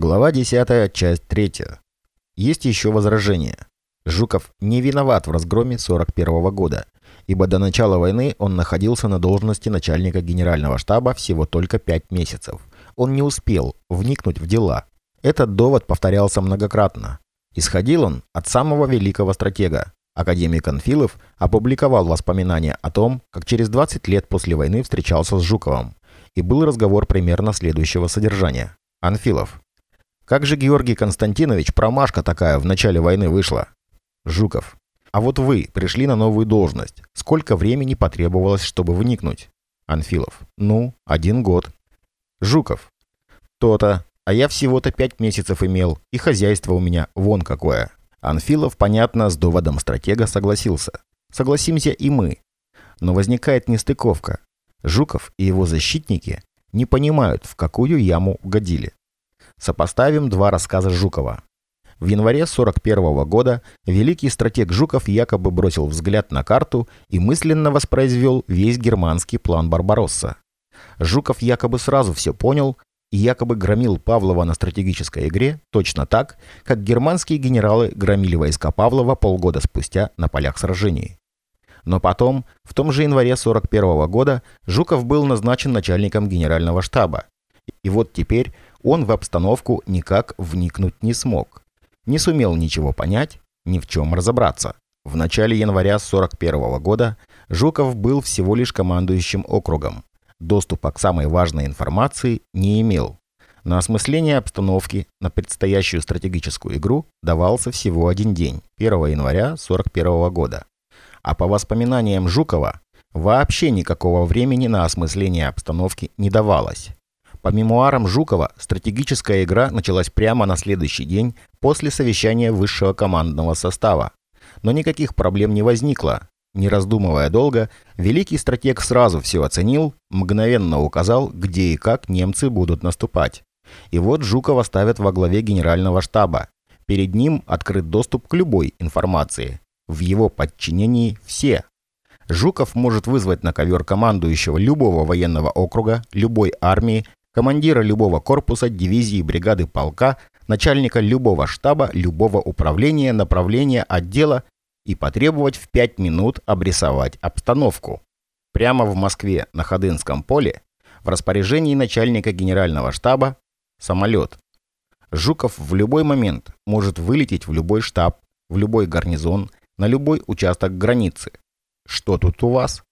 Глава 10, часть 3. Есть еще возражение. Жуков не виноват в разгроме 41 года, ибо до начала войны он находился на должности начальника генерального штаба всего только 5 месяцев. Он не успел вникнуть в дела. Этот довод повторялся многократно. Исходил он от самого великого стратега. Академик Анфилов опубликовал воспоминания о том, как через 20 лет после войны встречался с Жуковым. И был разговор примерно следующего содержания. Анфилов. Как же, Георгий Константинович, промашка такая в начале войны вышла? Жуков. А вот вы пришли на новую должность. Сколько времени потребовалось, чтобы вникнуть? Анфилов. Ну, один год. Жуков. То-то. А я всего-то пять месяцев имел, и хозяйство у меня вон какое. Анфилов, понятно, с доводом стратега согласился. Согласимся и мы. Но возникает нестыковка. Жуков и его защитники не понимают, в какую яму угодили. Сопоставим два рассказа Жукова. В январе 41 года великий стратег Жуков якобы бросил взгляд на карту и мысленно воспроизвел весь германский план Барбаросса. Жуков якобы сразу все понял и якобы громил Павлова на стратегической игре точно так, как германские генералы громили войска Павлова полгода спустя на полях сражений. Но потом, в том же январе 41 года, Жуков был назначен начальником генерального штаба. И вот теперь он в обстановку никак вникнуть не смог. Не сумел ничего понять, ни в чем разобраться. В начале января 41 года Жуков был всего лишь командующим округом. Доступа к самой важной информации не имел. На осмысление обстановки на предстоящую стратегическую игру давался всего один день, 1 января 41 года. А по воспоминаниям Жукова, вообще никакого времени на осмысление обстановки не давалось. По мемуарам Жукова, стратегическая игра началась прямо на следующий день после совещания высшего командного состава. Но никаких проблем не возникло. Не раздумывая долго, великий стратег сразу все оценил, мгновенно указал, где и как немцы будут наступать. И вот Жукова ставят во главе генерального штаба. Перед ним открыт доступ к любой информации. В его подчинении все. Жуков может вызвать на ковер командующего любого военного округа, любой армии, командира любого корпуса, дивизии, бригады, полка, начальника любого штаба, любого управления, направления, отдела и потребовать в 5 минут обрисовать обстановку. Прямо в Москве на Ходынском поле в распоряжении начальника генерального штаба самолет. Жуков в любой момент может вылететь в любой штаб, в любой гарнизон, на любой участок границы. Что тут у вас?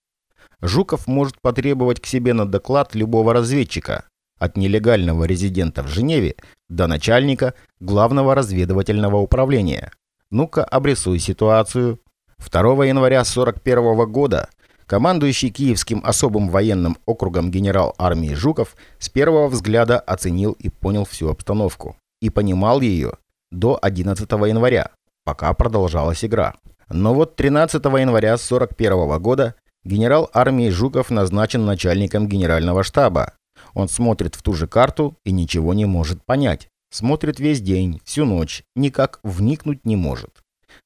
Жуков может потребовать к себе на доклад любого разведчика, от нелегального резидента в Женеве до начальника главного разведывательного управления. Ну-ка, обрисуй ситуацию. 2 января 41 года командующий Киевским особым военным округом генерал армии Жуков с первого взгляда оценил и понял всю обстановку. И понимал ее до 11 января, пока продолжалась игра. Но вот 13 января 41 года генерал армии Жуков назначен начальником генерального штаба, он смотрит в ту же карту и ничего не может понять. Смотрит весь день, всю ночь, никак вникнуть не может.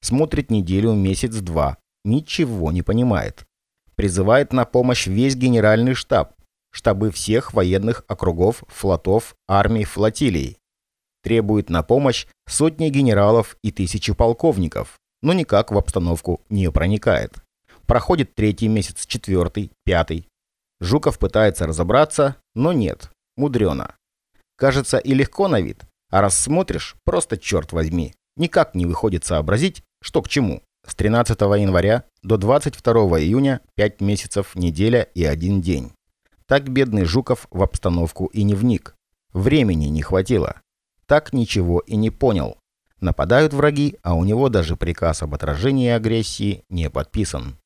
Смотрит неделю, месяц, два. Ничего не понимает. Призывает на помощь весь генеральный штаб, штабы всех военных округов, флотов, армий, флотилий. Требует на помощь сотни генералов и тысячи полковников, но никак в обстановку не проникает. Проходит третий месяц, четвертый, пятый. Жуков пытается разобраться, но нет, мудрено. Кажется и легко на вид, а раз смотришь, просто черт возьми, никак не выходит сообразить, что к чему. С 13 января до 22 июня 5 месяцев, неделя и один день. Так бедный Жуков в обстановку и не вник. Времени не хватило. Так ничего и не понял. Нападают враги, а у него даже приказ об отражении агрессии не подписан.